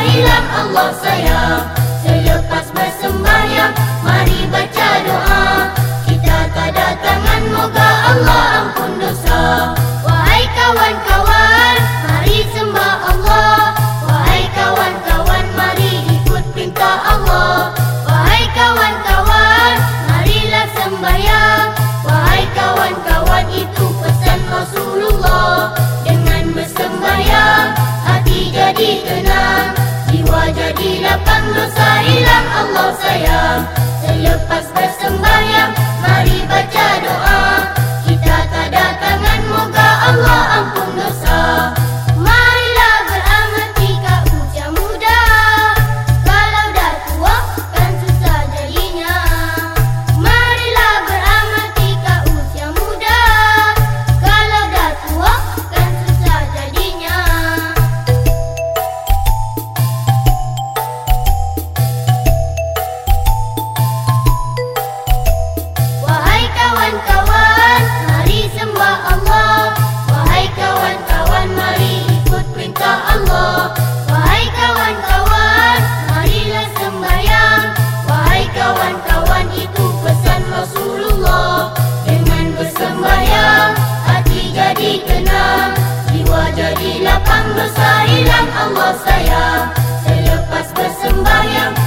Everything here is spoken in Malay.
Marilah Allah sayang. Selepas bersembahyang Mari baca doa. Kita tada tangan Moga Allah ampun dosa. Wahai kawan-kawan Mari sembah Allah. Wahai kawan-kawan Mari ikut pinta Allah. Wahai kawan-kawan Marilah sembahyang. Wahai kawan-kawan Itu pesan Rasulullah. Dengan bersembahyang Hati jadi tenang. Lapang dosa hilang Allah sayang. Selepas doa Hilapan dosa hilang Allah saya. Selepas bersembahyang